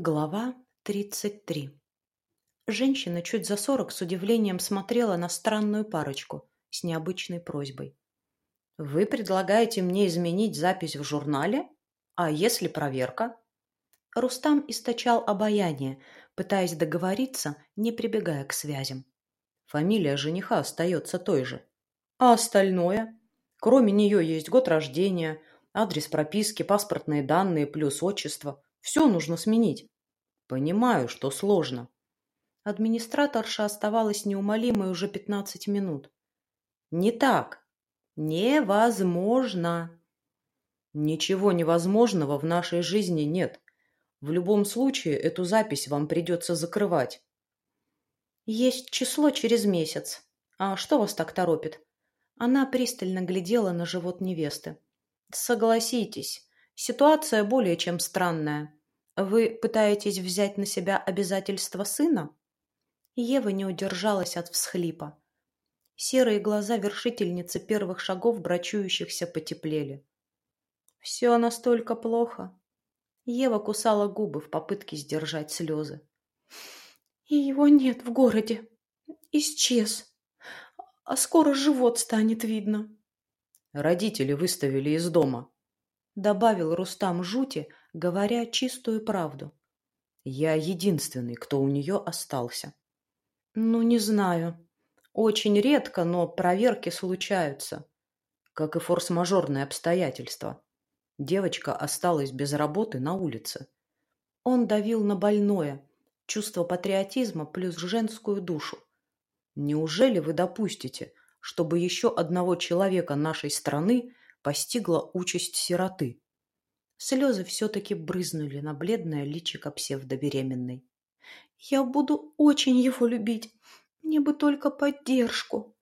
Глава 33 Женщина чуть за сорок с удивлением смотрела на странную парочку с необычной просьбой. «Вы предлагаете мне изменить запись в журнале? А если проверка?» Рустам источал обаяние, пытаясь договориться, не прибегая к связям. Фамилия жениха остается той же. А остальное? Кроме нее есть год рождения, адрес прописки, паспортные данные плюс отчество – все нужно сменить. Понимаю, что сложно. Администраторша оставалась неумолимой уже пятнадцать минут. Не так. Невозможно. Ничего невозможного в нашей жизни нет. В любом случае эту запись вам придется закрывать. Есть число через месяц. А что вас так торопит? Она пристально глядела на живот невесты. Согласитесь, ситуация более чем странная. Вы пытаетесь взять на себя обязательства сына? Ева не удержалась от всхлипа. Серые глаза вершительницы первых шагов брачующихся потеплели. Все настолько плохо. Ева кусала губы в попытке сдержать слезы. И его нет в городе. Исчез. А скоро живот станет видно. Родители выставили из дома. Добавил Рустам жути, говоря чистую правду. Я единственный, кто у нее остался. Ну, не знаю. Очень редко, но проверки случаются. Как и форс-мажорные обстоятельства. Девочка осталась без работы на улице. Он давил на больное, чувство патриотизма плюс женскую душу. Неужели вы допустите, чтобы еще одного человека нашей страны постигла участь сироты? Слезы все-таки брызнули на бледное личико псевдобеременной. «Я буду очень его любить. Мне бы только поддержку».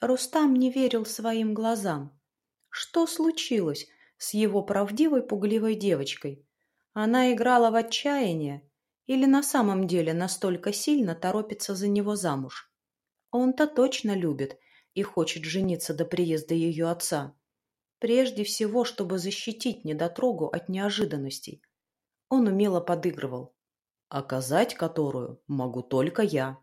Рустам не верил своим глазам. Что случилось с его правдивой пугливой девочкой? Она играла в отчаяние или на самом деле настолько сильно торопится за него замуж? Он-то точно любит и хочет жениться до приезда ее отца. Прежде всего, чтобы защитить недотрогу от неожиданностей. Он умело подыгрывал. Оказать которую могу только я.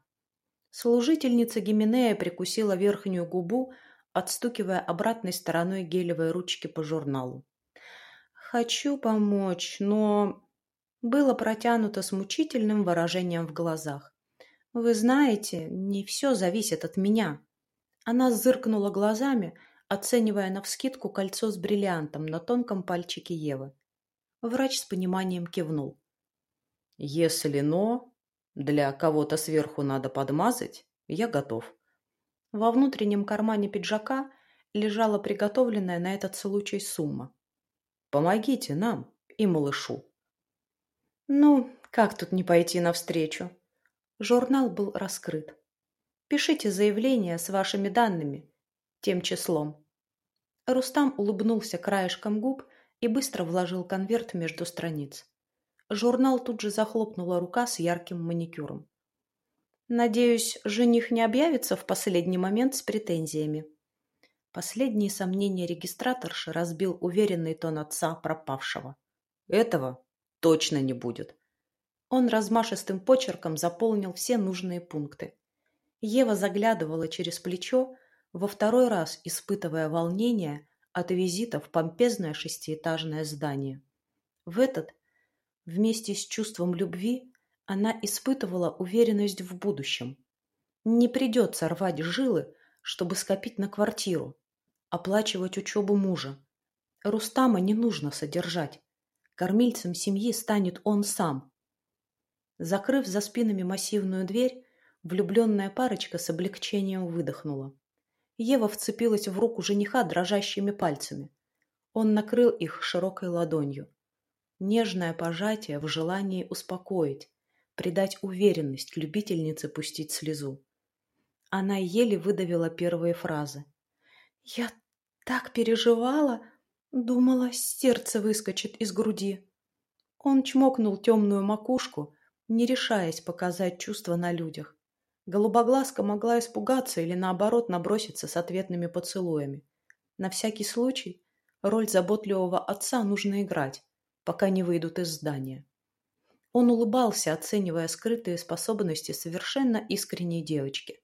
Служительница Гименея прикусила верхнюю губу, отстукивая обратной стороной гелевой ручки по журналу. «Хочу помочь, но...» Было протянуто с мучительным выражением в глазах. «Вы знаете, не все зависит от меня». Она зыркнула глазами, оценивая навскидку кольцо с бриллиантом на тонком пальчике Евы. Врач с пониманием кивнул. «Если но, для кого-то сверху надо подмазать, я готов». Во внутреннем кармане пиджака лежала приготовленная на этот случай сумма. «Помогите нам и малышу». «Ну, как тут не пойти навстречу?» Журнал был раскрыт. «Пишите заявление с вашими данными тем числом. Рустам улыбнулся краешком губ и быстро вложил конверт между страниц. Журнал тут же захлопнула рука с ярким маникюром. «Надеюсь, жених не объявится в последний момент с претензиями». Последние сомнения регистраторши разбил уверенный тон отца пропавшего. «Этого точно не будет». Он размашистым почерком заполнил все нужные пункты. Ева заглядывала через плечо, во второй раз испытывая волнение от визита в помпезное шестиэтажное здание. В этот, вместе с чувством любви, она испытывала уверенность в будущем. Не придется рвать жилы, чтобы скопить на квартиру, оплачивать учебу мужа. Рустама не нужно содержать. Кормильцем семьи станет он сам. Закрыв за спинами массивную дверь, влюбленная парочка с облегчением выдохнула. Ева вцепилась в руку жениха дрожащими пальцами. Он накрыл их широкой ладонью. Нежное пожатие в желании успокоить, придать уверенность любительнице пустить слезу. Она еле выдавила первые фразы. «Я так переживала, думала, сердце выскочит из груди». Он чмокнул темную макушку, не решаясь показать чувства на людях. Голубоглазка могла испугаться или, наоборот, наброситься с ответными поцелуями. На всякий случай роль заботливого отца нужно играть, пока не выйдут из здания. Он улыбался, оценивая скрытые способности совершенно искренней девочки.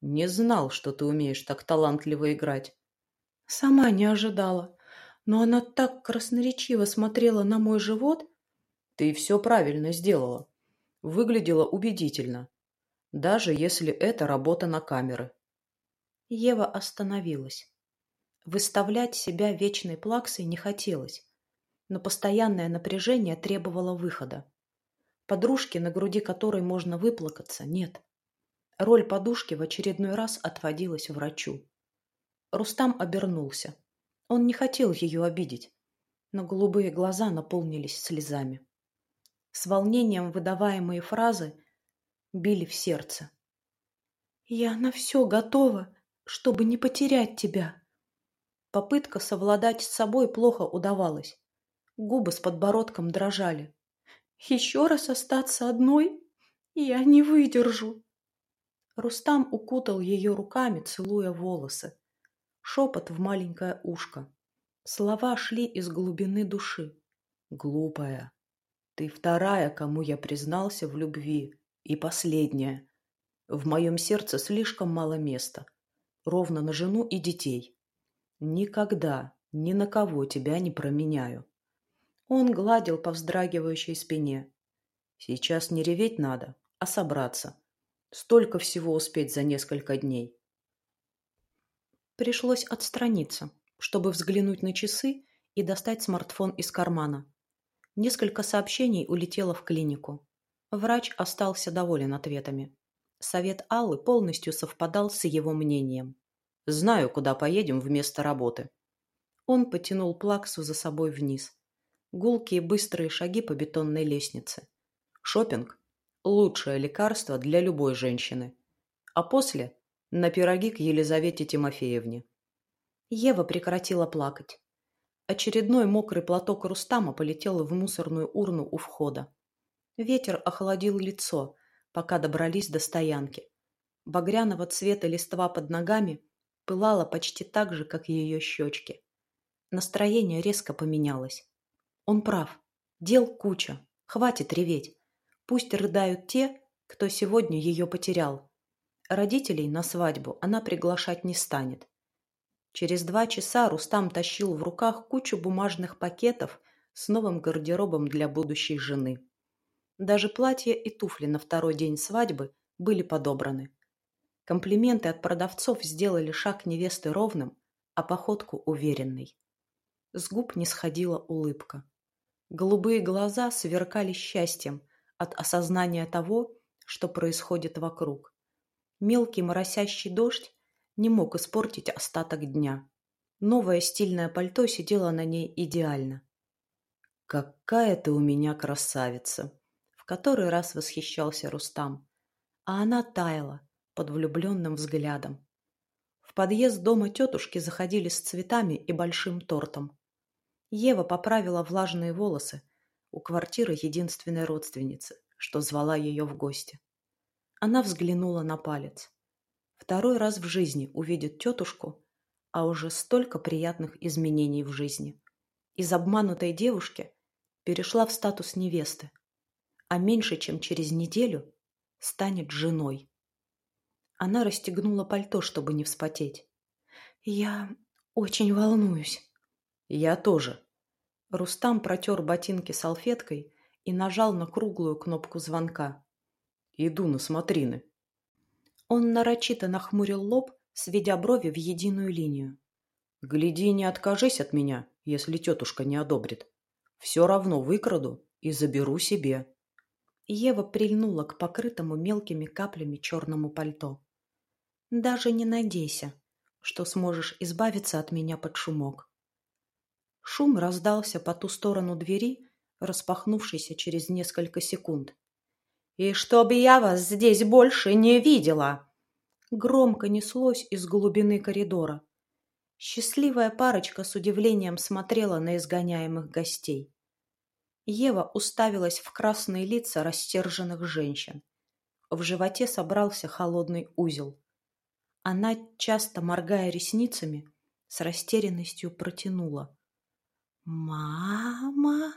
«Не знал, что ты умеешь так талантливо играть». Сама не ожидала, но она так красноречиво смотрела на мой живот. Ты все правильно сделала. Выглядела убедительно, даже если это работа на камеры. Ева остановилась. Выставлять себя вечной плаксой не хотелось, но постоянное напряжение требовало выхода. Подружки, на груди которой можно выплакаться, нет. Роль подушки в очередной раз отводилась врачу. Рустам обернулся. Он не хотел ее обидеть, но голубые глаза наполнились слезами. С волнением выдаваемые фразы били в сердце. «Я на все готова, чтобы не потерять тебя», Попытка совладать с собой плохо удавалась. Губы с подбородком дрожали. «Еще раз остаться одной? Я не выдержу!» Рустам укутал ее руками, целуя волосы. Шепот в маленькое ушко. Слова шли из глубины души. «Глупая, ты вторая, кому я признался в любви, и последняя. В моем сердце слишком мало места, ровно на жену и детей. Никогда ни на кого тебя не променяю. Он гладил по вздрагивающей спине. Сейчас не реветь надо, а собраться. Столько всего успеть за несколько дней. Пришлось отстраниться, чтобы взглянуть на часы и достать смартфон из кармана. Несколько сообщений улетело в клинику. Врач остался доволен ответами. Совет Аллы полностью совпадал с его мнением. Знаю, куда поедем вместо работы. Он потянул Плаксу за собой вниз. Гулкие быстрые шаги по бетонной лестнице. Шопинг – лучшее лекарство для любой женщины. А после – на пироги к Елизавете Тимофеевне. Ева прекратила плакать. Очередной мокрый платок Рустама полетел в мусорную урну у входа. Ветер охладил лицо, пока добрались до стоянки. Багряного цвета листва под ногами пылала почти так же, как ее щечки. Настроение резко поменялось. Он прав. Дел куча. Хватит реветь. Пусть рыдают те, кто сегодня ее потерял. Родителей на свадьбу она приглашать не станет. Через два часа Рустам тащил в руках кучу бумажных пакетов с новым гардеробом для будущей жены. Даже платье и туфли на второй день свадьбы были подобраны. Комплименты от продавцов сделали шаг невесты ровным, а походку уверенной. С губ не сходила улыбка. Голубые глаза сверкали счастьем от осознания того, что происходит вокруг. Мелкий моросящий дождь не мог испортить остаток дня. Новое стильное пальто сидело на ней идеально. «Какая ты у меня красавица!» Который раз восхищался Рустам. А она таяла, под влюбленным взглядом. В подъезд дома тетушки заходили с цветами и большим тортом. Ева поправила влажные волосы у квартиры единственной родственницы, что звала ее в гости. Она взглянула на палец. Второй раз в жизни увидит тетушку, а уже столько приятных изменений в жизни. Из обманутой девушки перешла в статус невесты, а меньше чем через неделю станет женой. Она расстегнула пальто, чтобы не вспотеть. «Я очень волнуюсь». «Я тоже». Рустам протер ботинки салфеткой и нажал на круглую кнопку звонка. «Иду на смотрины». Он нарочито нахмурил лоб, сведя брови в единую линию. «Гляди, не откажись от меня, если тетушка не одобрит. Все равно выкраду и заберу себе». Ева прильнула к покрытому мелкими каплями черному пальто. Даже не надейся, что сможешь избавиться от меня под шумок. Шум раздался по ту сторону двери, распахнувшейся через несколько секунд. «И чтобы я вас здесь больше не видела!» Громко неслось из глубины коридора. Счастливая парочка с удивлением смотрела на изгоняемых гостей. Ева уставилась в красные лица растерженных женщин. В животе собрался холодный узел. Она, часто моргая ресницами, с растерянностью протянула. «Мама!»